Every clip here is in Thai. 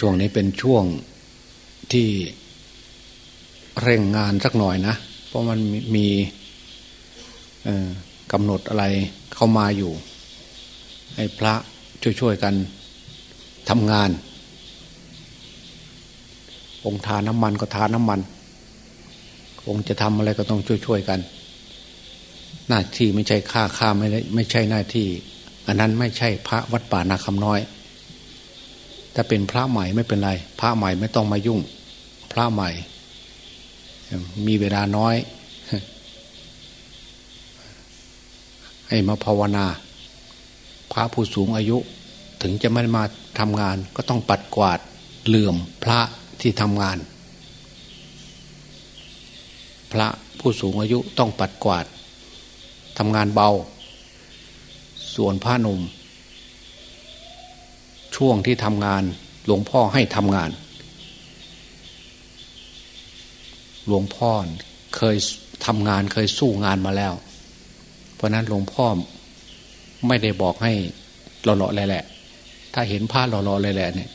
ช่วงนี้เป็นช่วงที่เร่งงานสักหน่อยนะ เพราะมันมีกำหนดอะไรเข้ามาอยู่ ให้พระช่วยๆกันทำงาน องค์ทาน้ำมันก็ทาน้ำมัน องค์จะทำอะไรก็ต้องช่วยๆกัน หน้าที่ไม่ใช่ค่าค่าไม่ได้ไม่ใช่หน้าที่ อันนั้นไม่ใช่พระวัดป่านาคำน้อย ถ้าเป็นพระใหม่ไม่เป็นไร พระใหม่ไม่ต้องมายุ่ง พระใหม่ มีเวลาน้อย ให้มาภาวนา พระผู้สูงอายุ ถึงจะไม่มาทำงาน ก็ต้องปัดกวาดเหลื่อมพระที่ทำงาน พระผู้สูงอายุต้องปัดกวาดทำงานเบา ส่วนพระหนุ่ม ช่วงที่ทำงาน หลวงพ่อให้ทำงาน หลวงพ่อเคยทำงานเคยสู้งานมาแล้ว เพราะนั้นหลวงพ่อไม่ได้บอกให้หล่อๆเลยแหละ ถ้าเห็นพระหล่อๆเลยแหละเนี่ย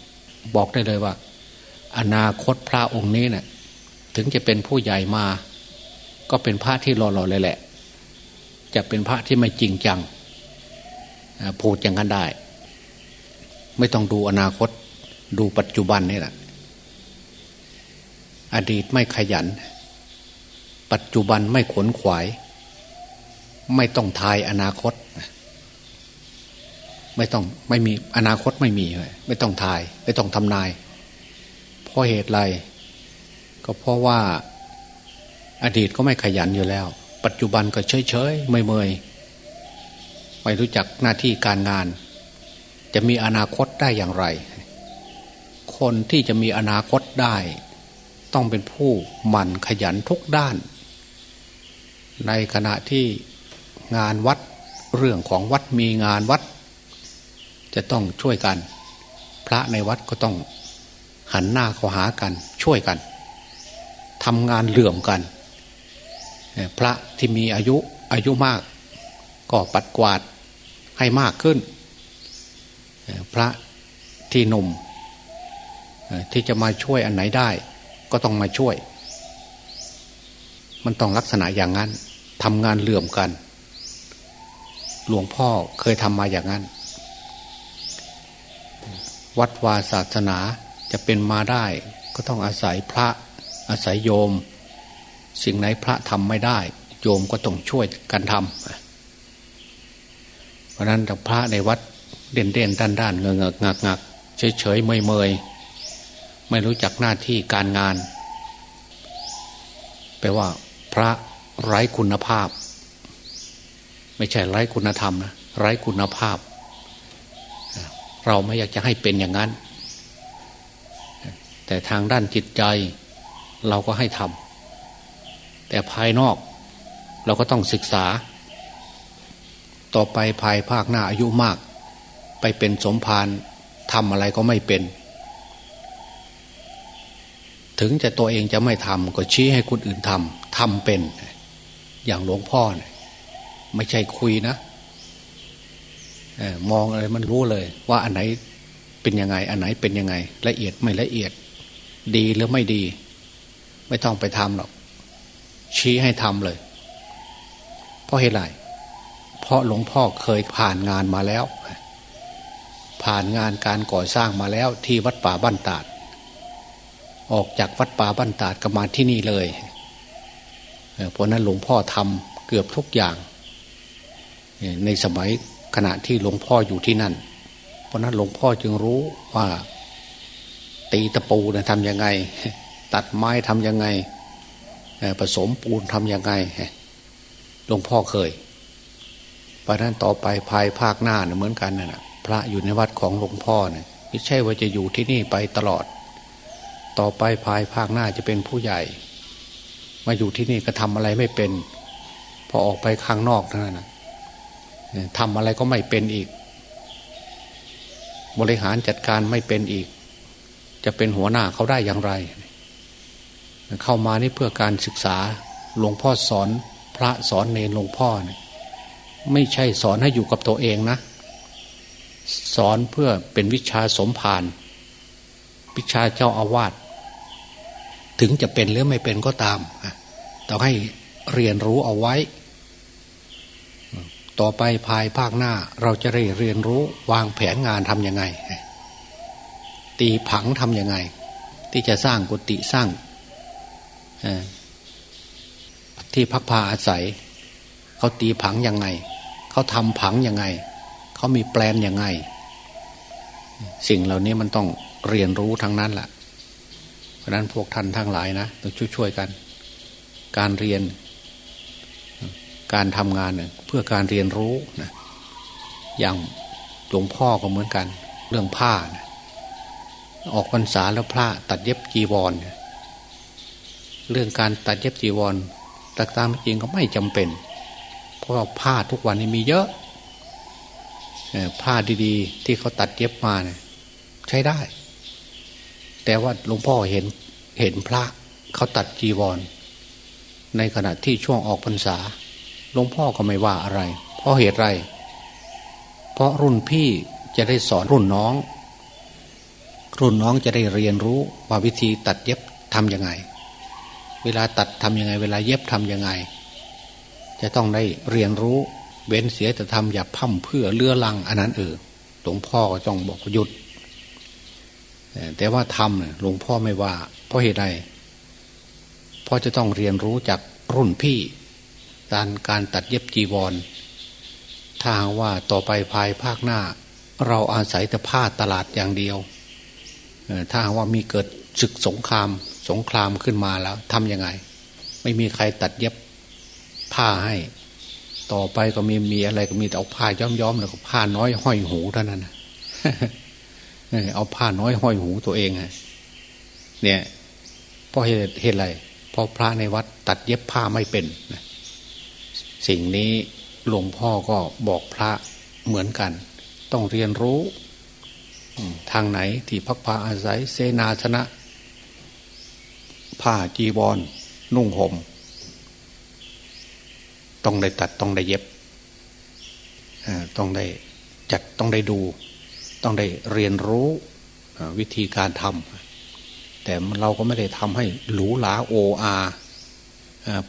บอกได้เลยว่า อนาคตพระองค์นี้เนะ่ยถึงจะเป็นผู้ใหญ่มา ก็เป็นพระที่หล่อๆเลยแหละ จะเป็นพระที่ไม่จริงจังพูดอย่างนั้นได้ ไม่ต้องดูอนาคต ดูปัจจุบันนี่แหละอดีตไม่ขยัน ปัจจุบันไม่ขวนขวาย ไม่ต้องทายอนาคต ไม่ต้องไม่มีอนาคตไม่มีไม่ต้องทาย ไม่ต้องทำนาย เพราะเหตุไรก็เพราะว่าอดีตก็ไม่ขยันอยู่แล้ว ปัจจุบันก็เฉยเฉยเมยเมยไม่รู้จักหน้าที่การงาน จะมีอนาคตได้อย่างไร คนที่จะมีอนาคตได้ ต้องเป็นผู้หมั่นขยันทุกด้าน ในขณะที่งานวัดเรื่องของวัดมีงานวัด จะต้องช่วยกัน พระในวัดก็ต้องหันหน้าเข้าหากันช่วยกันทำงานเหลื่อมกัน พระที่มีอายุอายุมาก ก็ปัดกวาดให้มากขึ้น พระที่หนุ่มที่จะมาช่วยอันไหนได้ ก็ต้องมาช่วย มันต้องลักษณะอย่างนั้นทำงานเหลื่อมกัน หลวงพ่อเคยทำมาอย่างนั้น วัดวาศาสนาจะเป็นมาได้ ก็ต้องอาศัยพระอาศัยโยม สิ่งไหนพระทำไม่ได้ โยมก็ต้องช่วยกันทำเพราะนั้นพระในวัด เด่นเด่นด้านด้านเงงงักงักเฉยเฉยเมยเมยไม่รู้จักหน้าที่การงาน แปลว่า พระไร้คุณภาพ ไม่ใช่ไร้คุณธรรมนะไร้คุณภาพ เราไม่อยากจะให้เป็นอย่างนั้น แต่ทางด้านจิตใจ เราก็ให้ทำแต่ภายนอก เราก็ต้องศึกษา ต่อไปภายภาคหน้าอายุมาก ไปเป็นสมภารทำอะไรก็ไม่เป็น ถึงจะตัวเองจะไม่ทำก็ชี้ให้คนอื่นทำทำเป็น อย่างหลวงพ่อเนี่ยไม่ใช่คุยนะมองอะไรมันรู้เลย ว่าอันไหนเป็นยังไง อันไหนเป็นยังไง ละเอียดไม่ละเอียด ดีหรือไม่ดี ไม่ต้องไปทำหรอก ชี้ให้ทำเลย เพราะเหตุไรเพราะหลวงพ่อเคยผ่านงานมาแล้ว ผ่านงานการก่อสร้างมาแล้วที่วัดป่าบ้านตาด ออกจากวัดป่าบ้านตาดก็มาที่นี่เลยเพราะนั้นหลวงพ่อทำเกือบทุกอย่าง ในสมัยขณะที่หลวงพ่ออยู่ที่นั่น เพราะนั้นหลวงพ่อจึงรู้ว่า ตีตะปูนะทำยังไง ตัดไม้ทำยังไงผสมปูนทำยังไงหลวงพ่อเคยเพราะนั้นต่อไปภายภาคหน้าเนะเหมือนกันนะ พระอยู่ในวัดของหลวงพ่อเนะไม่ใช่ว่าจะอยู่ที่นี่ไปตลอด ต่อไปภายภาคหน้าจะเป็นผู้ใหญ่ มาอยู่ที่นี่ก็ทำอะไรไม่เป็น พอออกไปข้างนอกเท่านั้นนะทำอะไรก็ไม่เป็นอีก บริหารจัดการไม่เป็นอีก จะเป็นหัวหน้าเขาได้อย่างไร เข้ามานี่เพื่อการศึกษาหลวงพ่อสอนพระสอนเนรหลวงพ่อเนี่ยไม่ใช่สอนให้อยู่กับตัวเองนะ สอนเพื่อเป็นวิชาสมภารวิชาเจ้าอาวาสถึงจะเป็นหรือไม่เป็นก็ตามต้องให้เรียนรู้เอาไว้ ต่อไปภายภาคหน้าเราจะได้เรียนรู้วางแผนงานทำยังไง ตีผังทำยังไง ที่จะสร้างกุฏิสร้างที่พักพาอาศัย เขาตีผังยังไง เขาทำผังยังไง เขามีแปลนยังไง สิ่งเหล่านี้มันต้องเรียนรู้ทั้งนั้นแหละเพราะนั้นพวกท่านทั้งหลายนะต้องช่วยๆกัน การเรียน การทำงานเนี่ยเพื่อการเรียนรู้นะอย่างหลวงพ่อก็เหมือนกัน เรื่องผ้านะออกพรรษาแล้วพระตัดเย็บจีวรเรื่องการตัดเย็บจีวรแต่ตามจริงก็ไม่จำเป็น เพราะว่าผ้าทุกวันนี้มีเยอะ ผ้าดีๆ ที่เขาตัดเย็บมาเนี่ยใช้ได้ แต่ว่าหลวงพ่อเห็นเห็นพระเขาตัดจีวร ในขณะที่ช่วงออกพรรษาหลวงพ่อก็ไม่ว่าอะไร เพราะเหตุไร เพราะรุ่นพี่จะได้สอนรุ่นน้อง รุ่นน้องจะได้เรียนรู้ว่าวิธีตัดเย็บทำยังไง เวลาตัดทำยังไง เวลาเย็บทำยังไง จะต้องได้เรียนรู้ เว้นเสียแต่ทำอย่าพั่มเพื่อเลื่อลัง อันนั้นเออหลวงพ่อก็ต้องบอกหยุด แต่ว่าทำเนี่ยหลวงพ่อไม่ว่า เพราะเหตุใดเพราะจะต้องเรียนรู้จากรุ่นพี่การการตัดเย็บจีวรถ้าว่าต่อไปภายภาคหน้า เราอาศัยแต่ผ้าตลาดอย่างเดียวถ้าว่ามีเกิดศึกสงครามสงครามขึ้นมาแล้วทำยังไง ไม่มีใครตัดเย็บผ้าให้ ต่อไปก็มีมีอะไรก็มีแต่เอาผ้าย้อมย้อมแล้วก็ผ้าน้อยห้อยหูเท่านั้นเอาผ้าน้อยห้อยหูตัวเองไงเนี่ยเพราะเหตุเหตุอะไรเพราะพระในวัดตัดเย็บผ้าไม่เป็นสิ่งนี้หลวงพ่อก็บอกพระเหมือนกัน ต้องเรียนรู้ทางไหนที่พักพาอาศัยเสนาชนะ ผ้าจีวรนุ่งหม่ม ต้องได้ตัดต้องได้เย็บต้องได้จัดต้องได้ดู ต้องได้เรียนรู้วิธีการทำแต่เราก็ไม่ได้ทำให้หรูหราโออา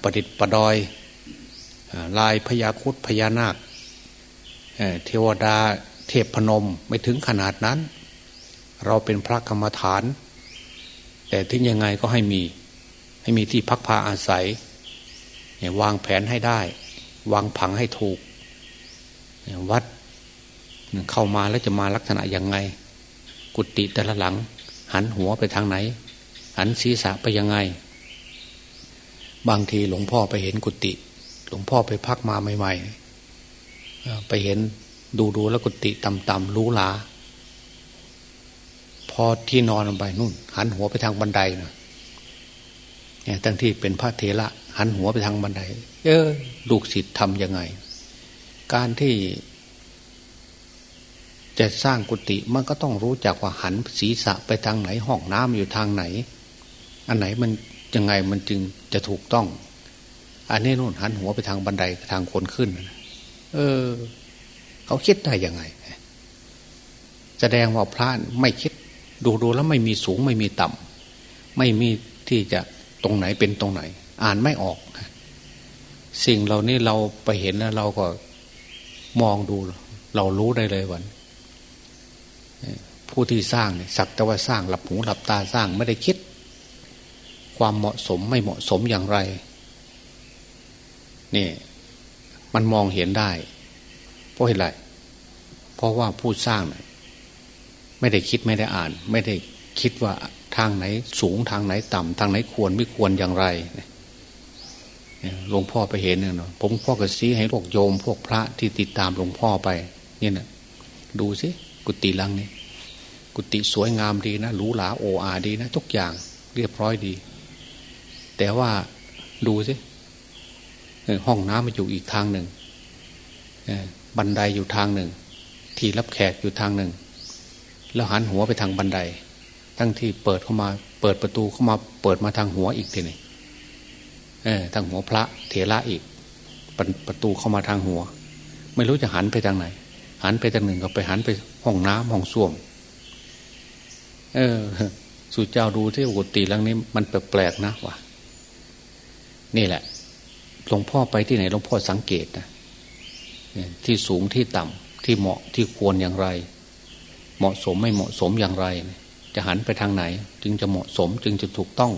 ประดิษฐ์ประดอยลายพญาคุดพญานาคเทวดาเทพพนมไม่ถึงขนาดนั้น เราเป็นพระกรรมฐาน แต่ถึงยังไงก็ให้มี ให้มีที่พักพาอาศัย วางแผนให้ได้ วางผังให้ถูก วัดเข้ามาแล้วจะมาลักษณะยังไง กุฏิแต่ละหลัง หันหัวไปทางไหน หันศีรษะไปยังไง บางทีหลวงพ่อไปเห็นกุฏิหลวงพ่อไปพักมาใหม่ๆไปเห็นดูดูแล้วกุฏิต่ำๆรู้ลาพอที่นอนลงไปนู่น หันหัวไปทางบันไดนะ เนี่ยตั้งที่เป็นพระเถระหันหัวไปทางบันได เออ ลูกศิษย์ทำยังไง การที่ จะสร้างกุฏิมันก็ต้องรู้จักว่าหันศีรษะไปทางไหนห้องน้ำอยู่ทางไหน อันไหนมันยังไงมันจึงจะถูกต้อง อันนี้นู่นหันหัวไปทางบันไดทางคนขึ้น เออ เขาคิดได้ยังไง แสดงว่าพระไม่คิดดูดูแล้วไม่มีสูงไม่มีต่ำไม่มีที่จะ ตรงไหนเป็นตรงไหน อ่านไม่ออก สิ่งเหล่านี้เราไปเห็นแล้วเราก็มองดู เรารู้ได้เลยวันผู้ที่สร้างเนี่ยสักแต่ว่าสร้างหลับหูหลับตาสร้างไม่ได้คิด ความเหมาะสมไม่เหมาะสมอย่างไรนี่มันมองเห็นได้ เพราะอะไรเพราะว่าผู้สร้างไม่ได้คิดไม่ได้อ่าน ไม่ได้คิดว่า ทางไหนสูงทางไหนต่ำทางไหนควรไม่ควรอย่างไรหลวงพ่อไปเห็นเนี่ยนะผมพ่อก็ซี้ให้พวกโยม พวกพระที่ติดตามหลวงพ่อไป เนี่ยนะดูสิกุฏิลังนี่กุฏิสวยงามดีนะหรูหราโออาดีนะทุกอย่างเรียบร้อยดี แต่ว่าดูสิห้องน้ำมันอยู่อีกทางหนึ่งบันไดอยู่ทางหนึ่ง ที่รับแขกอยู่ทางหนึ่ง แล้วหันหัวไปทางบันได ทั้งที่เปิดเข้ามา เปิดประตูเข้ามา เปิดมาทางหัวอีกทีนึงเออทางหัวพระเถระอีกประตูเข้ามาทางหัว ไม่รู้จะหันไปทางไหน หันไปทางหนึ่งก็ไปหันไปห้องน้ำห้องส้วม เออสุเจ้าดูที่กุฏิหลังนี้ มันแปลกๆนะวะนี่แหละหลวงพ่อไปที่ไหนหลวงพ่อสังเกตนะที่สูงที่ต่ำที่เหมาะที่ควรอย่างไร เหมาะสมไม่เหมาะสมอย่างไร จะหันไปทางไหน จึงจะเหมาะสมจึงจะถูกต้อง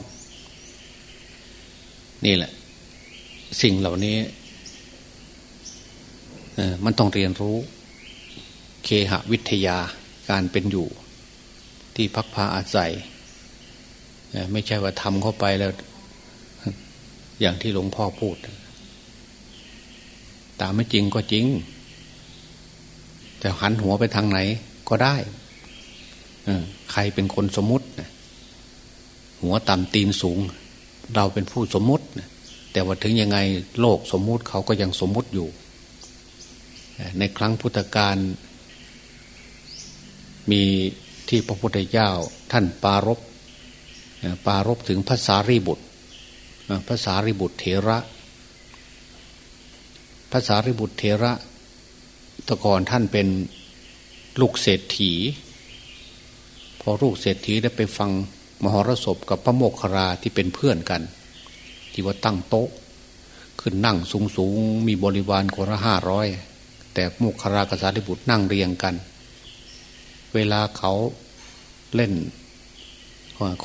นี่แหละ สิ่งเหล่านี้มันต้องเรียนรู้ เคหวิทยาการเป็นอยู่ ที่พักพาอาศัยไม่ใช่ว่าทำเข้าไปแล้ว อย่างที่หลวงพ่อพูด ตามไม่จริงก็จริง แต่หันหัวไปทางไหนก็ได้ ใครเป็นคนสมมติหัวต่ำตีนสูง เราเป็นผู้สมมติแต่ว่าถึงยังไงโลกสมมติเขาก็ยังสมมติอยู่ ในครั้งพุทธกาลมีที่พระพุทธเจ้าท่านปารบปารบถึงภาษารีบุตรภาษารีบุตรเถระภาษาริบุตรเถระตะกอนท่านเป็นลูกเศรษฐี พอลูกเศรษฐีได้ไปฟังมหรสพกับพระโมกขราที่เป็นเพื่อนกัน ที่ว่าตั้งโต๊ะ ขึ้นนั่งสูงสูงมีบริวารคนละห้าร้อยแต่โมกขรากษัตริย์บุตรนั่งเรียงกัน เวลาเขาเล่น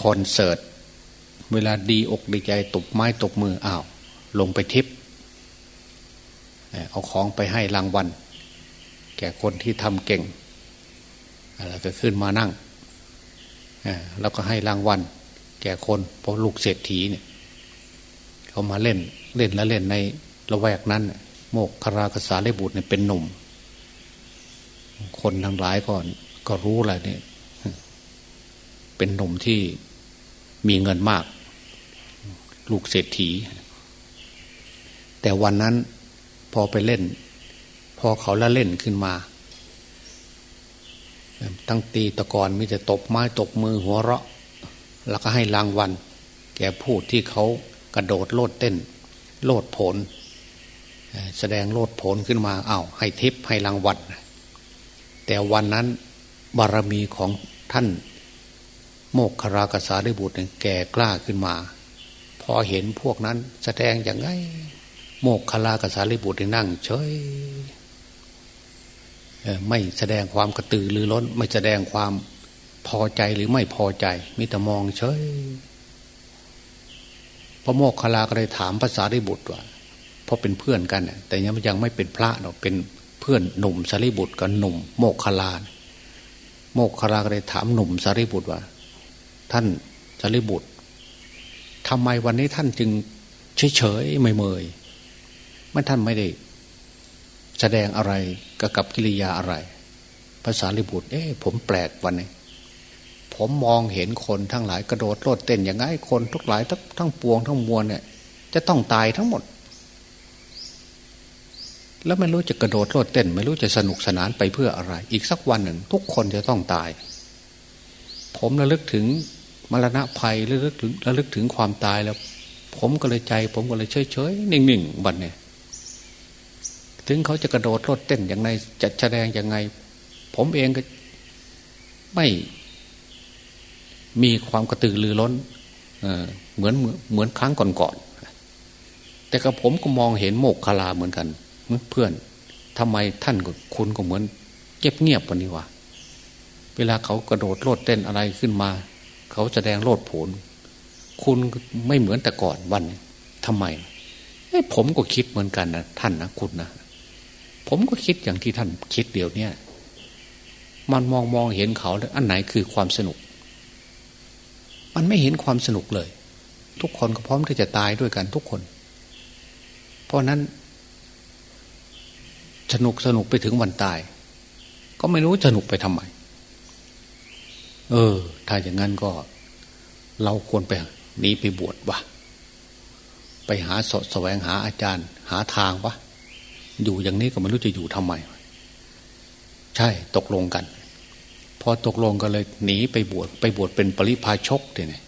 คอนเสิร์ตเวลาดีอกดีใจตบไม้ตบมืออ้าว ลงไปทิปเอาของไปให้รางวัลแก่คนที่ทำเก่ง แล้วก็ขึ้นมานั่ง แล้วก็ให้รางวัลแก่คนเพราะลูกเศรษฐีเนี่ยเขามาเล่นเล่นแล้วเล่นในละแวกนั้น โมกคารากษาเลบุตรเนี่ยเป็นหนุ่ม คนทั้งหลายก่อนก็รู้แหละเนี่ยเป็นหนุ่มที่มีเงินมาก ลูกเศรษฐี แต่วันนั้นพอไปเล่น พอเขาละเล่นขึ้นมา ตั้งตีตะกอนมีแต่ตบไม้ตบมือหัวเราะ แล้วก็ให้รางวัล แก่ผู้ที่เขากระโดดโลดเต้น โลดผล แสดงโลดผลขึ้นมาอา้าวให้ทิปให้รางวัลแต่วันนั้นบารมีของท่านโมกขรากษาได้บุตรแก่กล้าขึ้นมา พอเห็นพวกนั้นแสดงอย่างไง โมกขลากษาลิบุตรนั่งเฉย ไม่แสดงความกระตือรือร้น ไม่แสดงความพอใจหรือไม่พอใจมิแต่มองเฉยพระโมกขลาก็เลยถามภาษาริบุตรว่าเพราะเป็นเพื่อนกันแต่ยังยังไม่เป็นพระเนาะเป็นเพื่อนหนุ่มสารีบุตรกับหนุ่ม โมกขลาโมกขลาก็เลยถามหนุ่มสารีบุตรว่า ท่านสารีบุตรทำไมวันนี้ท่านจึงเฉยเฉยไม่เมยไมันท่านไม่ได้ แสดงอะไร กับกับกิริยาอะไรภาษาลิบุตรเอ๊ะผมแปลกวันนี้ผมมองเห็นคนทั้งหลายกระโดดโลดเต้นอย่างไงคนทุกหลายทั้งทั้งปวงทั้งมวลเนี่ย จะต้องตายทั้งหมด แล้วไม่รู้จะกระโดดโลดเต้น ไม่รู้จะสนุกสนานไปเพื่ออะไร อีกสักวันหนึ่ง ทุกคนจะต้องตาย ผมระลึกถึงมรณะภัยระลึกถึงระลึกถึงความตายแล้ว ผมก็เลยใจ ผมก็เลยเฉยเฉยนิ่งๆวันเนี่ย ถึงเขาจะกระโดดโลดเต้นอย่างไรจะแสดงอยังไง ผมเองก็ไม่มีความกระตือรือร้นเหมือนเหมือนครั้งก่อนๆแต่กับผมก็มองเห็นโมกขลาเหมือนกันเพื่อนทำไมท่านคุณก็เหมือนเงียบเงียบวันนี้วะเวลาเขากระโดดโลดเต้นอะไรขึ้นมา เขาแสดงโลดผลคุณไม่เหมือนแต่ก่อนวันทำไมผมก็คิดเหมือนกันนะท่านนะคุณนะ ผมก็คิดอย่างที่ท่านคิดเดี๋ยวนี้มันมองมองเห็นเขาแล้วอันไหนคือความสนุก มันไม่เห็นความสนุกเลย ทุกคนก็พร้อมที่จะตายด้วยกันทุกคน เพราะนั้น สนุกสนุกไปถึงวันตาย ก็ไม่รู้สนุกไปทำไม เออ ถ้าอย่างนั้นก็ เราควรไปหนีไปบวชวะไปหาสดแสวงหาอาจารย์ หาทางวะ อยู่อย่างนี้ก็ไม่รู้จะอยู่ทำไม ใช่ตกลงกัน พอตกลงก็เลยหนีไปบวชไปบวชเป็นปริพาชกเนี่ย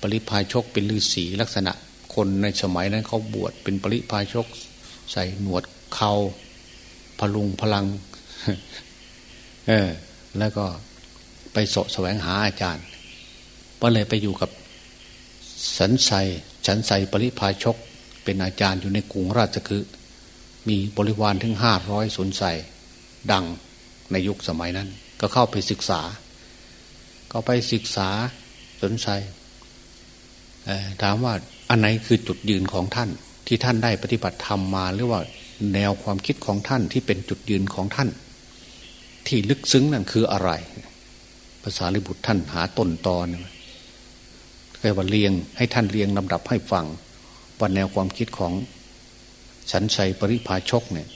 ปริพาชกเป็นฤาษีลักษณะ คนในสมัยนั้นเขาบวชเป็นปริพาชก ใส่หนวดเขาพลุงพลัง เออ แล้วก็ไปสะแสวงหาอาจารย์ก็เลยไปอยู่กับสันไซสันไซปริพาชก เป็นอาจารย์อยู่ในกรุงราชคฤห์ มีบริวารถึงห้าร้อยสนใสดังในยุคสมัยนั้น ก็เข้าไปศึกษา ก็ไปศึกษาสนใจถามว่าอันไหนคือจุดยืนของท่าน ที่ท่านได้ปฏิบัติธรรมมาหรือว่าแนวความคิดของท่านที่เป็นจุดยืนของท่าน ที่ลึกซึ้งนั่นคืออะไร ภาษาลิบุตรท่านหาต้นตอนแค่ว่าเรียงให้ท่านเรียงลำดับให้ฟังว่าแนวความคิดของ ฉันชัยปริภาชกเนี่ย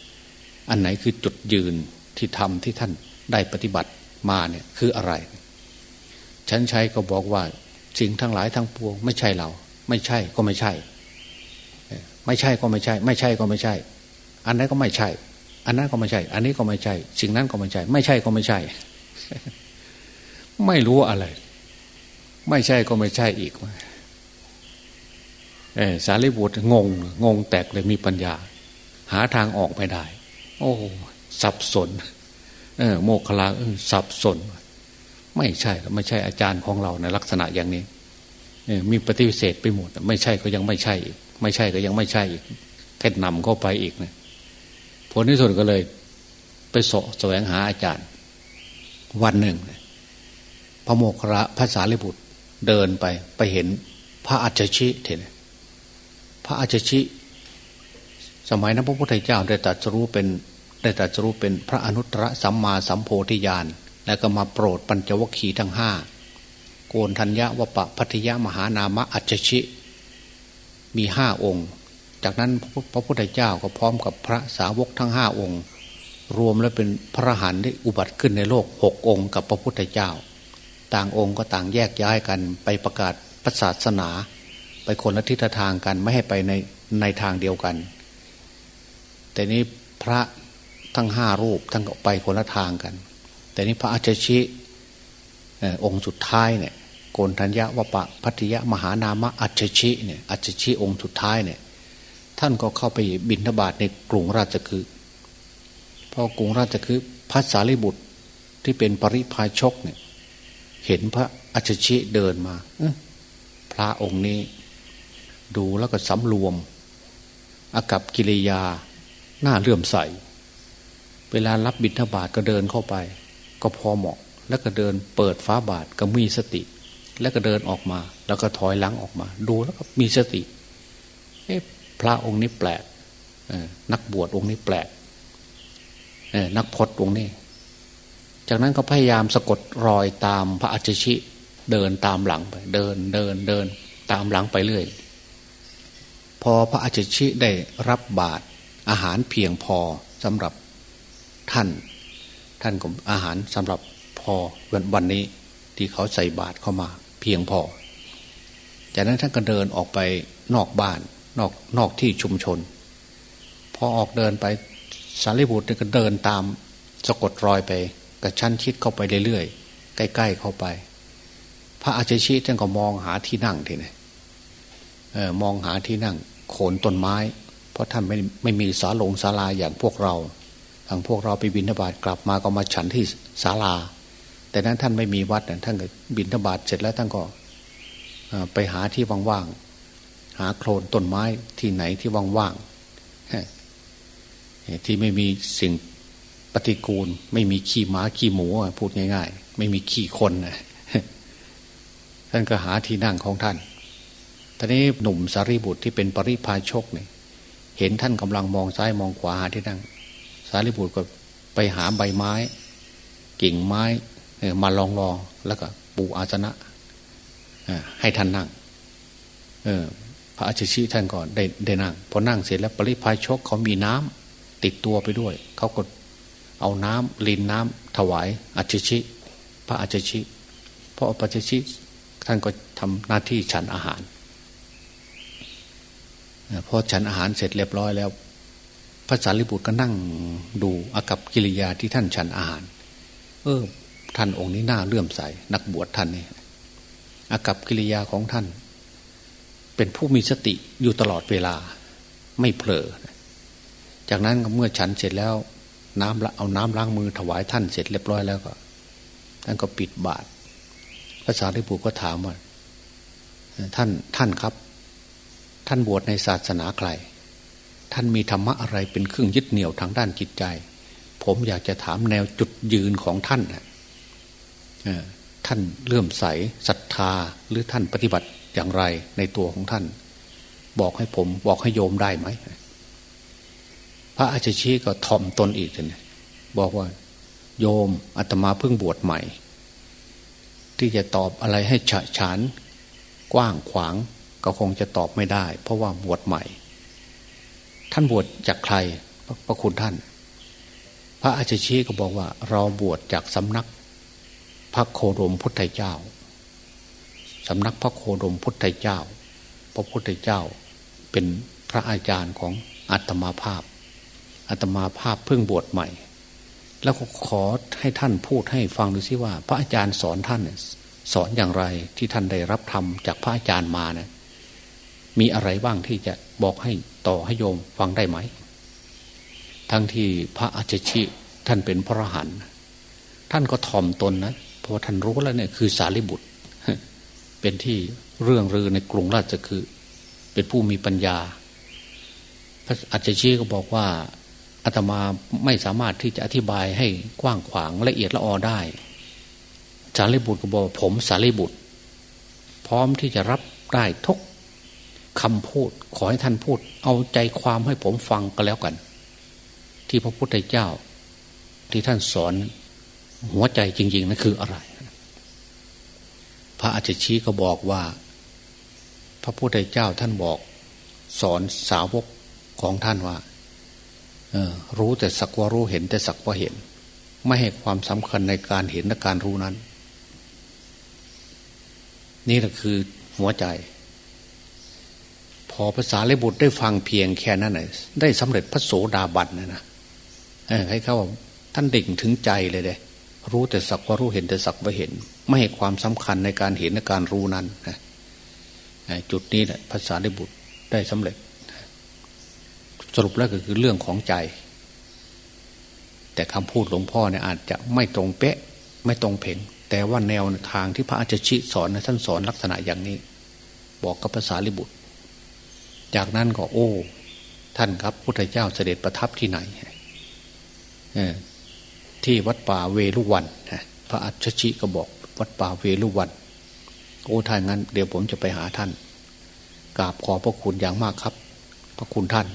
อันไหนคือจุดยืนที่ทำที่ท่านได้ปฏิบัติมาเนี่ยคืออะไร ฉันชัยก็บอกว่าสิ่งทั้งหลายทั้งปวง ไม่ใช่เรา ไม่ใช่ก็ไม่ใช่ ไม่ใช่ก็ไม่ใช่ ไม่ใช่ก็ไม่ใช่ อันนั้นก็ไม่ใช่ อันนั้นก็ไม่ใช่ อันนี้ก็ไม่ใช่ สิ่งนั้นก็ไม่ใช่ ไม่ใช่ก็ไม่ใช่ ไม่รู้อะไร ไม่ใช่ก็ไม่ใช่อีก สารีบุตรงงงงแตกเลยมีปัญญา หาทางออกไม่ได้ โอ้สับสนเอโมคลาสับสน ไม่ใช่ไม่ใช่อาจารย์ของเราในลักษณะอย่างนี้มีปฏิเสธไปหมด ไม่ใช่ก็ยังไม่ใช่อีกไม่ใช่ก็ยังไม่ใช่อีกแค่นำเข้าไปอีกนะผลที่สุดก็เลย ไปสะแสวงหาอาจารย์ วันหนึ่งพระโมคระภาษาลิบุตรเดินไปไปเห็นพระอัจฉริเถน พระอาจชิ สมัยนั้นพระพุทธเจ้าได้ตรัสรู้เป็นได้ตรัสรู้เป็นพระอนุตตรสัมมาสัมโพธิญาณแล้วก็มาโปรดปัญจวัคคีย์ทั้งห้าโกนทัญญาวปะพัทยมหานามะอัจฉิมีห้าองค์ จากนั้นพระพุทธเจ้าก็พร้อมกับพระสาวกทั้งห้าองค์ รวมแล้วเป็นพระหันได้อุบัติขึ้นในโลกหกองค์กับพระพุทธเจ้า ต่างองค์ก็ต่างแยกย้ายกันไปประกาศพระศาสนา ไปคนละทิศทางกันไม่ให้ไปในในทางเดียวกัน แต่นี้พระทั้งห้ารูปทั้งไปคนละทางกัน แต่นี้พระอาจชิองค์สุดท้ายเนี่ยโกนทัญญาวปะพัทยะมหานามะอัจฉิเนี่ยอัจฉิองค์สุดท้ายเนี่ยท่านก็เข้าไปบินทบาทในกรุงราชคือพอกรุงราชคือพระสารีบุตรที่เป็นปริพาชกเนี่ยเห็นพระอัจฉิเดินมาพระองค์นี้ ดูแล้วก็สำรวม อากับกิริยาหน้าเลื่อมใส เวลารับบิณฑบาตก็เดินเข้าไป ก็พอเหมาะ แล้วก็เดินเปิดฟ้าบาทก็มีสติ แล้วก็เดินออกมา แล้วก็ถอยหลังออกมา ดูแล้วก็มีสติพระองค์นี้แปลกนักบวชองค์นี้แปลกนักพจน์องค์นี้ จากนั้นก็พยายามสะกดรอยตามพระอัจฉิเดินตามหลังไป เดินเดินเดินตามหลังไปเรื่อย อพระอาจารย์ได้รับบาตรอาหารเพียงพอสำหรับท่าน ท่านก็อาหารสำหรับพอวันวันนี้ที่เขาใส่บาตรเข้ามา เพียงพอ จากนั้นท่านก็เดินออกไปนอกบ้านนอกนอกที่ชุมชน พอออกเดินไปสารีบุตรก็เดินตามสะกดรอยไปกระชั้นชิดเข้าไปเรื่อยๆใกล้ๆเข้าไป พระอาจารย์ท่านก็มองหาที่นั่งทีนี้มองหาที่นั่ง โขนต้นไม้ เพราะท่านไม่ไม่มีสาลงศาลาอย่างพวกเราทางพวกเราไปบินทบาทกลับมาก็มาฉันที่ศาลา แต่นั้นท่านไม่มีวัดท่านก็บินทบาทเสร็จแล้วท่านก็ไปหาที่ว่างๆหาโคลนต้นไม้ที่ไหนที่ว่างๆที่ไม่มีสิ่งปฏิกูล ไม่มีขี้หมาขี้หมูพูดง่าย ๆ ไม่มีขี้คนนะท่านก็หาที่นั่งของท่าน ตอนนี้หนุ่มสารีบุตรที่เป็นปริพาชกเนี่ยเห็นท่านกำลังมองซ้ายมองขวาหาที่นั่ง สารีบุตรก็ไปหาใบไม้ กิ่งไม้มาลองรอแล้วก็ปูอาสนะให้ท่านนั่งพระอาชิท่านก่อนได้ได้นั่งพอนั่งเสร็จแล้วปริพาชกเขามีน้ำติดตัวไปด้วย เขาก็เอาน้ำลินน้ำถวายอาชิ พระอาชิเพระพระอาชิท่านก็ทำหน้าที่ฉันอาหาร พอฉันอาหารเสร็จเรียบร้อยแล้วพระสารีบุตรก็นั่งดูอากับกิริยาที่ท่านฉันอาหาร เออ ท่านองค์นี้น่าเลื่อมใส นักบวชท่านนี่อากับกิริยาของท่าน เป็นผู้มีสติอยู่ตลอดเวลา ไม่เผลอ จากนั้นเมื่อฉันเสร็จแล้ว น้ำเอาน้ำล้างมือถวายท่านเสร็จเรียบร้อยแล้วก็ ท่านก็ปิดบาตรพระสารีบุตรก็ถามว่าท่านท่านครับ ท่านบวชในศาสนาใคร ท่านมีธรรมะอะไรเป็นเครื่องยึดเหนี่ยวทางด้านจิตใจ ผมอยากจะถามแนวจุดยืนของท่านท่านเลื่อมใสศรัทธาหรือท่านปฏิบัติอย่างไรในตัวของท่าน บอกให้ผมบอกให้โยมได้ไหมพระอาจารย์ชีก็ทอมตนอีกเลยบอกว่า โยมอาตมาเพิ่งบวชใหม่ ที่จะตอบอะไรให้ฉะฉาน กว้างขวาง ก็คงจะตอบไม่ได้ เพราะว่าบวชใหม่ ท่านบวชจากใครพระคุณท่าน พระอาจารย์ชีก็บอกว่าเราบวชจากสำนัก พระโคดมพุทธเจ้าสำนักพระโคดมพุทธเจ้า พระพุทธเจ้าเป็นพระอาจารย์ของอัตมาภาพ อัตมาภาพเพิ่งบวชใหม่ แล้วก็ขอให้ท่านพูดให้ฟังดูซิว่า พระอาจารย์สอนท่านสอนอย่างไรที่ท่านได้รับธรรมจากพระอาจารย์มาเนะ มีอะไรบ้างที่จะบอกให้ต่อให้โยมฟังได้ไหม ทั้งที่พระอาจชิท่านเป็นพระหันท่านก็ถ่อมตนนะเพราะท่านรู้แล้วเนี่ยคือสารีบุตร เป็นที่เรื่องรือในกรุงราชคือ เป็นผู้มีปัญญา พระอาจชิก็บอกว่าอาตมาไม่สามารถที่จะอธิบายให้กว้างขวางละเอียดละออได้ สารีบุตรก็บอกผมสารีบุตร พร้อมที่จะรับได้ทุก คำพูด ขอให้ท่านพูด เอาใจความให้ผมฟังก็แล้วกัน ที่พระพุทธเจ้า ที่ท่านสอนหัวใจจริง ๆนั่นคืออะไร พระอาจารย์ชี้ก็บอกว่า พระพุทธเจ้าท่านบอก สอนสาวกของท่านว่ารู้แต่สักว่ารู้เห็นแต่สักว่าเห็น ไม่ให้ความสำคัญในการเห็นและการรู้นั้น นี่แหละคือหัวใจ อภาษาเลบุตรได้ฟังเพียงแค่นั้นเลยได้สำเร็จพระโสดาบันนะนะให้เขาท่านดิ่งถึงใจเลยเด้รู้แต่สักว่ารู้เห็นแต่สักว่าเห็น ไม่ให้ความสำคัญในการเห็นและการรู้นั้นนะจุดนี้แหละภาษาเลบุตรได้สำเร็จ สรุปแล้วก็คือเรื่องของใจ แต่คำพูดหลวงพ่อเนี่ยอาจจะไม่ตรงเป๊ะ ไม่ตรงเพ่งแต่ว่าแนวทางที่พระอาจารย์ชิสอนท่านสอนลักษณะอย่างนี้ บอกกับภาษาลิบุตร จากนั้นก็โอ้ ท่านครับพุทธเจ้าเสด็จประทับที่ไหนที่วัดป่าเวลุวันพระอัจฉริก็บอกวัดป่าเวลุวันโอ้ท่านงั้น เดี๋ยวผมจะไปหาท่านกราบขอพระคุณอย่างมากครับ พระคุณท่าน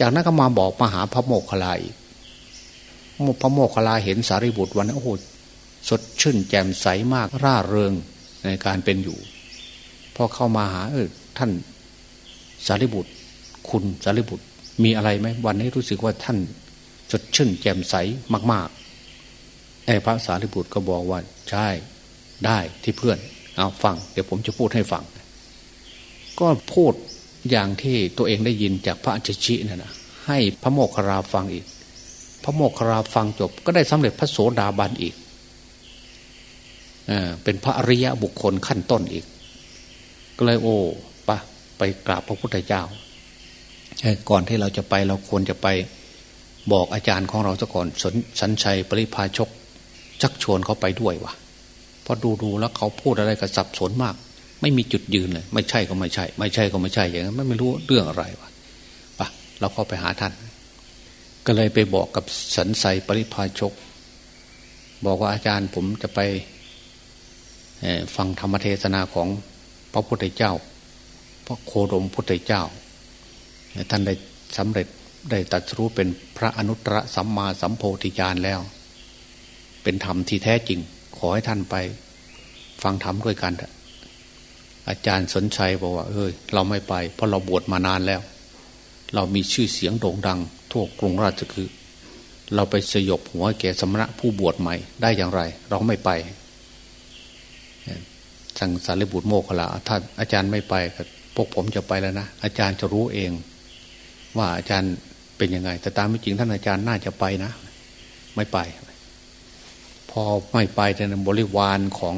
จากนั้นก็มาบอกมาหาพระโมกขลาอีกพระโมกขลาเห็นสารีบุตรวันนั้นโอ้โหสดชื่นแจ่มใสมากร่าเริงในการเป็นอยู่พอเข้ามาหาเออท่าน สารีบุตร คุณสารีบุตร มีอะไรไหมวันนี้รู้สึกว่าท่านสดชื่นแจ่มใสมากๆไอ้พระสารีบุตรก็บอกว่าใช่ได้ที่เพื่อน เอาฟัง เดี๋ยวผมจะพูดให้ฟัง ก็พูดอย่างที่ตัวเองได้ยินจากพระอัจฉรินั่นนะให้พระโมคคราฟังอีก พระโมคคราฟังจบ ก็ได้สำเร็จพระโสดาบันอีกเอเป็นพระอริยะบุคคลขั้นต้นอีก ก็เลยโอ้ ไปกราบพระพุทธเจ้า ก่อนที่เราจะไปเราควรจะไปบอกอาจารย์ของเราซะก่อนสนสันชัยปริพาชก ชักชวนเขาไปด้วยวะเพราะดูดูแล้วเขาพูดอะไรก็สับสนมาก ไม่มีจุดยืนเลย ไม่ใช่ก็ไม่ใช่ ไม่ใช่ก็ไม่ใช่อย่างนั้นไม่รู้เรื่องอะไรวะปะเราเข้าไปหาท่าน ก็เลยไปบอกกับสันไซปริพาชก บอกว่าอาจารย์ผมจะไปฟังธรรมเทศนาของพระพุทธเจ้า ระโคดมพุทธเจ้า ท่านได้สำเร็จได้ตัดรู้เป็นพระอนุตตรสัมมาสัมโพธิญาณแล้ว เป็นธรรมที่แท้จริง ขอให้ท่านไป ฟังธรรมด้วยกันเถอะอาจารย์สนชัยบอกว่า เอ้ย เราไม่ไป เพราะเราบวชมานานแล้ว เรามีชื่อเสียงโด่งดัง ทั่วกรุงราชคือ เราไปสยบหัวแก่สมณะผู้บวชใหม่ได้อย่างไร เราไม่ไปสั่งสารีบุตรโมกขลาถ้าอาจารย์ไม่ไป พวกผมจะไปแล้วนะอาจารย์จะรู้เอง ว่าอาจารย์เป็นยังไง แต่ตามไม่จริงท่านอาจารย์น่าจะไปนะ ไม่ไป พอไม่ไปแต่บริวารของ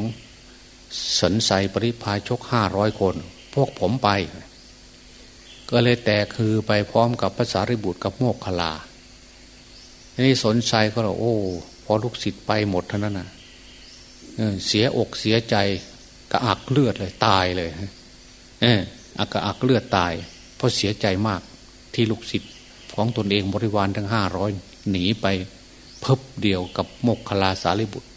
สนใสปริพาชกห้าร้อยคน พวกผมไป ก็เลยแต่คือไปพร้อมกับภาษาริบุตรกับโมกขลาทีนี่สนใจก็เลยโอ้ พอลูกศิษย์ไปหมดเท่านั้นนะเสียอกเสียใจกระอักเลือดเลยตายเลยเออ อักอักเลือดตาย เพราะเสียใจมากที่ลูกศิษย์ของตนเองบริวารทั้งห้าร้อยหนีไปเพิบเดียวกับโมกขลาสารีบุตร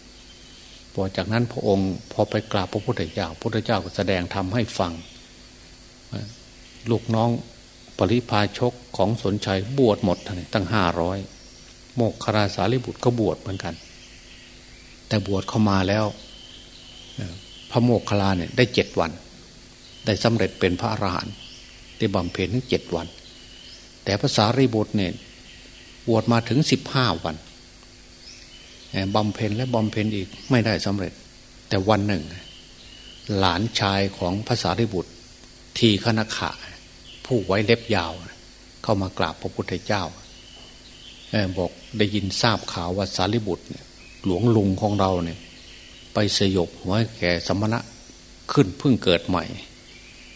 พอจากนั้นพระองค์พอไปกราบพระพุทธเจ้าพระพุทธเจ้าก็แสดงธรรมให้ฟัง ลูกน้องปริพาชกของสนชัยบวชหมดตั้งห้าร้อยโมกขลาสารีบุตรก็บวชเหมือนกัน แต่บวชเข้ามาแล้ว พระโมกขลาเนี่ยได้เจ็ดวัน ได้สำเร็จเป็นพระอรหันต์ได้บำเพ็ญถึงเจ็ดวัน แต่ภาษารีบุตรเนี่ยบวชมาถึงสิบห้าวันบำเพ็ญและบำเพ็ญอีกไม่ได้สำเร็จ แต่วันหนึ่ง หลานชายของภาษาริบุตร ทีขณขะ ผู้ไว้เล็บยาว เข้ามากราบพระพุทธเจ้าบอกได้ยินทราบข่าวว่าสารีบุตรหลวงลุงของเราเนี่ย ไปสยบหัวแก่สมณะขึ้นเพิ่งเกิดใหม่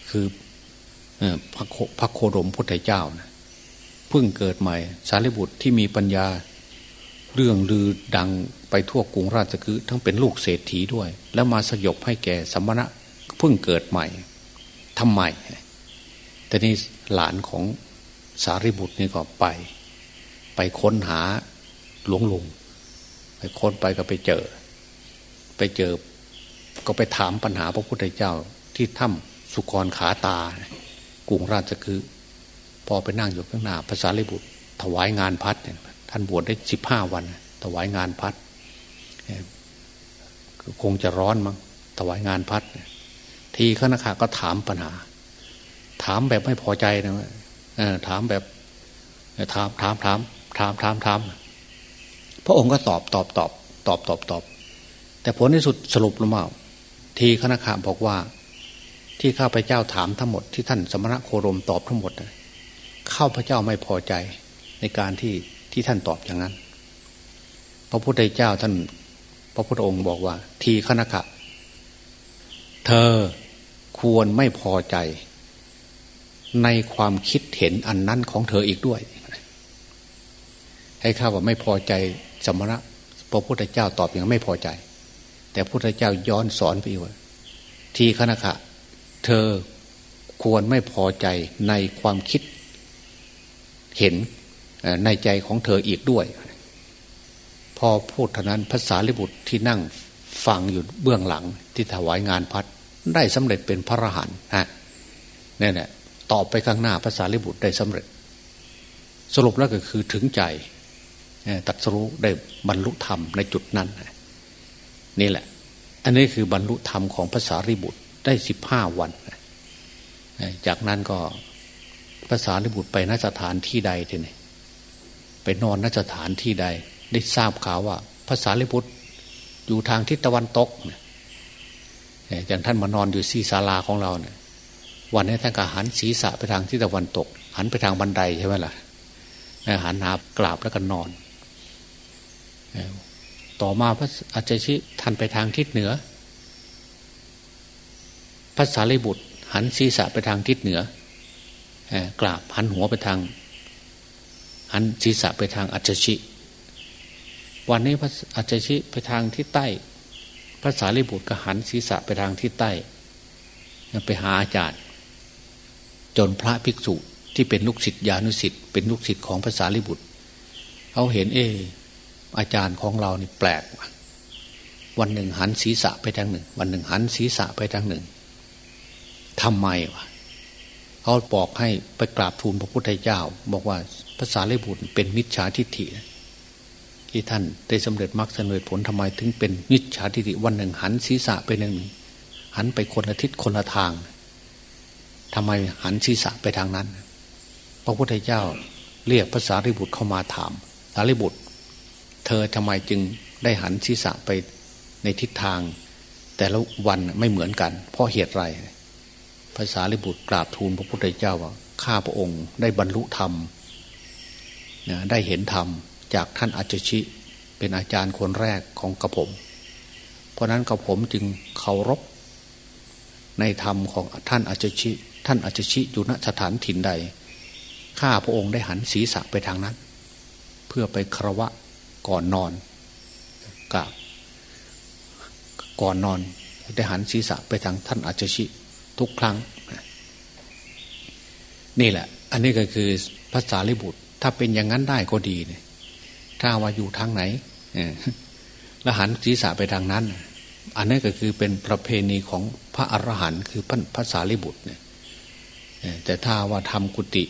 คือพระพระโคดมพุทธเจ้านะเพิ่งเกิดใหม่ สารีบุตรที่มีปัญญา เรื่องลือดังไปทั่วกรุงราชคือทั้งเป็นลูกเศรษฐีด้วย แล้วมาสยบให้แก่สมณะเพิ่งเกิดใหม่ทำไมแต่นี่หลานของสารีบุตรนี่ก็ไป ไปค้นหาหลวงลุงไปค้นไปก็ไปเจอ ไปเจอ ก็ไปถามปัญหาพระพุทธเจ้าที่ถ้ำ สุกรขาตากรุงราชคือพอไปนั่งอยู่ข้างหน้าภาษาลิบุตร ถวายงานพัดเนี่ยท่านบวชได้สิบห้าวัน ถวายงานพัดคงจะร้อนมั้งถวายงานพัดทีขณะขาก็ถามปัญหา ถามแบบไม่พอใจนะถามแบบถามถามถามถามถามถามพระองค์ก็ตอบตอบตอบ ตอบตอบตอบ แต่ผลที่สุดสรุปลงมาทีคณะขาบอกว่า ที่ข้าพเจ้าถามทั้งหมดที่ท่านสมณะโครมตอบทั้งหมดข้าพเจ้าไม่พอใจในการที่ที่ท่านตอบอย่างนั้น พระพุทธเจ้าท่าน พระพุทธองค์บอกว่า ทีขณะะเธอควรไม่พอใจ ในความคิดเห็นอันนั้นของเธออีกด้วย ให้ข้าว่าไม่พอใจสมณะพระพุทธเจ้าตอบอย่างไม่พอใจ แต่พระพุทธเจ้าย้อนสอนไปว่าทีขณะะ เธอควรไม่พอใจในความคิดเห็นในใจของเธออีกด้วย พอพูดเท่านั้นภาษาลิบุตรที่นั่งฟังอยู่เบื้องหลังที่ถวายงานพัดได้สำเร็จเป็นพระอรหันต์ฮะนี่แหละตอบไปข้างหน้าภาษาลิบุตรได้สำเร็จ สรุปแล้วก็คือถึงใจตัดสรู้ได้บรรลุธรรมในจุดนั้น นี่แหละ อันนี้คือบรรลุธรรมของภาษาริบุตร ได้สิบห้าวัน จากนั้นก็ภาษาริบุตรไปนสถานที่ใดทีนี้ไปนอนนสถานที่ใด ได้ทราบข่าวว่าภาษาลิบุตรอยู่ทางทิศตะวันตกเนี่ยอย่างท่านมานอนอยู่ที่ศาลาของเราเนี่ย วันนี้ท่านก็หันศีรษะไปทางทิศตะวันตก หันไปทางบันไดใช่ไหมล่ะหันหากราบแล้วก็นอน ต่อมาพระอาจารย์ชิท่านไปทางทิศเหนือ ภาษาลิบุตร หันศีรษะไปทางทิศเหนือกราบหันหัวไปทาง หันศีรษะไปทางอัจฉิวันนี้พระอัจฉริไปทางที่ใต้พระสารีบุตรก็หันศีรษะไปทางที่ใต้ไปหาอาจารย์ จนพระภิกษุที่เป็นลูกศิษย์ญาณุศิษย์เป็นลูกศิษย์ของพระสารีบุตรเขาเห็นเอออาจารย์ของเรานี่แปลกวันหนึ่งหันศีรษะไปทางหนึ่ง วันหนึ่งหันศีรษะไปทางหนึ่ง ทำไมวะเขาบอกให้ไปกราบทูลพระพุทธเจ้า บอกว่าภาษาเลบุตรเป็นมิจฉาทิฏฐิที่ท่านได้สำเร็จมรรคสำเร็จผลทำไมถึงเป็นมิจฉาทิฏฐิวันหนึ่งหันศีรษะไปหนึ่งหันไปคนละทิศคนละทางทำไมหันศีรษะไปทางนั้น พระพุทธเจ้าเรียกภาษาริบุตรเข้ามาถามสารีบุตร เธอทำไมจึงได้หันศีรษะไปในทิศทาง แต่ละวันไม่เหมือนกัน เพราะเหตุไร ภาษาลิบุตรกราบทูลพระพุทธเจ้าว่าข้าพระองค์ได้บรรลุธรรมได้เห็นธรรมจากท่านอาจชิ เป็นอาจารย์คนแรกของกระผม เพราะนั้นกระผมจึงเคารพ ในธรรมของท่านอาจชิ ท่านอาจชิอยู่ณสถานถิ่นใด ข้าพระองค์ได้หันศีรษะไปทางนั้น เพื่อไปครวะก่อนนอนกราบก่อนนอนได้หันศีรษะไปทางท่านอาจชิ ทุกครั้ง นี่แหละ อันนี้ก็คือภาษาลิบุตร ถ้าเป็นอย่างนั้นได้ก็ดีเนี่ยถ้าว่าอยู่ทางไหนล้วหันศีรษะไปทางนั้น อันนี้ก็คือเป็นประเพณีของพระอรหันต์คือภาษาลิบุตรเนี่ยแต่ถ้าว่าทำกุฏิ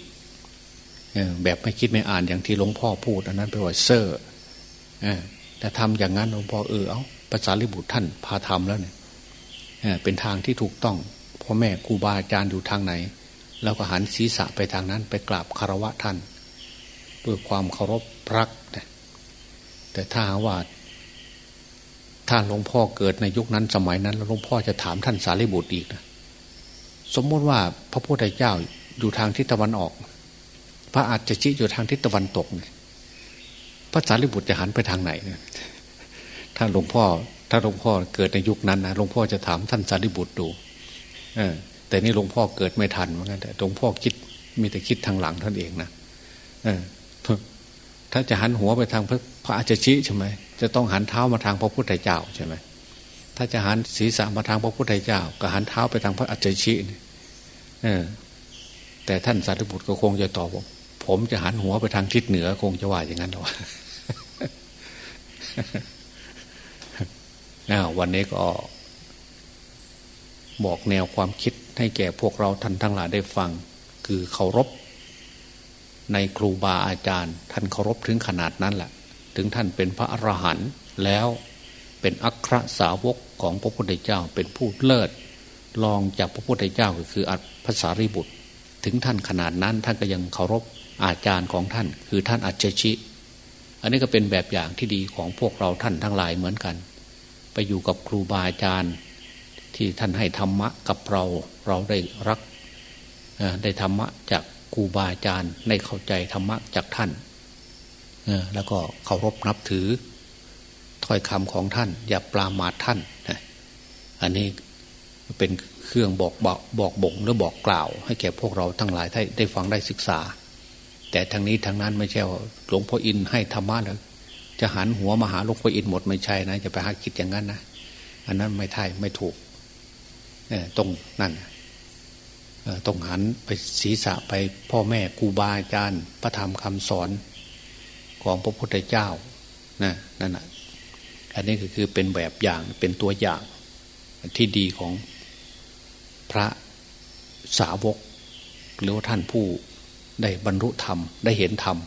แบบไม่คิดไม่อ่านอย่างที่หลวงพ่อพูด อันนั้นเป็นว่าเซอร์แต่ทำอย่างนั้นหลวงพ่อเออเอาภาษาลิบุตรท่านพาทำแล้วเนี่ยเป็นทางที่ถูกต้อง พ่อแม่ครูบาอาจารย์อยู่ทางไหนเราก็หันศีรษะไปทางนั้น ไปกราบคารวะท่าน ด้วยความเคารพรัก แต่ถ้าว่าถ้าหลวงพ่อเกิดในยุคนั้นสมัยนั้นหลวงพ่อจะถามท่านสารีบุตรอีกนะสมมติว่าพระพุทธเจ้าอยู่ทางทิศตะวันออก พระอาจจะชี้อยู่ทางทิศตะวันตกนะพระสารีบุตรจะหันไปทางไหนเนี่ยถ้าหลวงพ่อถ้าหลวงพ่อเกิดในยุคนั้นนะหลวงพ่อจะถามท่านสารีบุตรดู แต่นี่หลวงพ่อเกิดไม่ทันเหมือนกันแต่หลวงพ่อคิดมีแต่คิดทางหลังท่านเองนะเออถ้าจะหันหัวไปทางพระพระอาจารย์ใช่ไหมจะต้องหันเท้ามาทางพระพุทธเจ้าใช่ไหมถ้าจะหันศีรษะมาทางพระพุทธเจ้า ก็หันเท้าไปทางพระอาจารย์เออ แต่ท่านสารีบุตรก็คงจะตอบว่าผมจะหันหัวไปทางทิศเหนือคงจะว่าอย่างนั้นหรอนะวันนี้ก็ บอกแนวความคิดให้แก่พวกเราท่านทั้งหลายได้ฟัง คือเคารพ ในครูบาอาจารย์ ท่านเคารพถึงขนาดนั้นแหละถึงท่านเป็นพระอรหันต์แล้วเป็นอัครสาวกของพระพุทธเจ้าเป็นผู้เลิศลองจากพระพุทธเจ้าก็คืออัภาษาริบุตร ถึงท่านขนาดนั้นท่านก็ยังเคารพอาจารย์ของท่าน คือท่านอัจฉริอันนี้ก็เป็นแบบอย่างที่ดีของพวกเราท่านทั้งหลายเหมือนกัน ไปอยู่กับครูบาอาจารย์ ที่ท่านให้ธรรมะกับเราเราได้รักได้ธรรมะจากครูบาอาจารย์ได้เข้าใจธรรมะจากท่านแล้วก็เคารพนับถือถ้อยคำของท่าน อย่าปลามาทท่านอันนี้เป็นเครื่องบอกบอกบอกบ่งหรือบอกกล่าว ให้แก่พวกเราทั้งหลายได้ได้ฟังได้ศึกษา แต่ทางนี้ทางนั้นไม่ใช่ว่าหลวงพ่ออินให้ธรรมะแล้วจะหันหัวมาหาหลวงพ่ออินหมดไม่ใช่นะจะไปหาคิดอย่างนั้นนะอันนั้นไม่ใช่ไม่ถูก ตรงนั่นต้องหันไปศีรษะไปพ่อแม่ครูบาอาจารย์พระธรรมคำสอนของพระพุทธเจ้านะนั่นแหะอันนี้ก็คือเป็นแบบอย่างเป็นตัวอย่างที่ดีของพระสาวก หรือว่าท่านผู้ได้บรรลุธรรมได้เห็นธรรม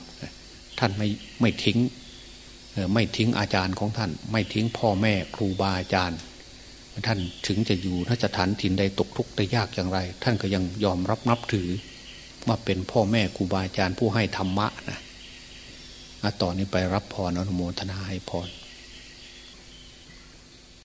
ท่านไม่ไม่ทิ้งไม่ทิ้งอาจารย์ของท่าน ไม่ทิ้งพ่อแม่ครูบาอาจารย์ ท่านถึงจะอยู่ถ้าจะฐานถิ่นใดตกทุกข์ได้ยากอย่างไร ท่านก็ยังยอมรับนับถือว่าเป็นพ่อแม่ครูบาอาจารย์ผู้ให้ธรรมะนะต่อนนี้ไปรับพรอนุโมทนาให้พร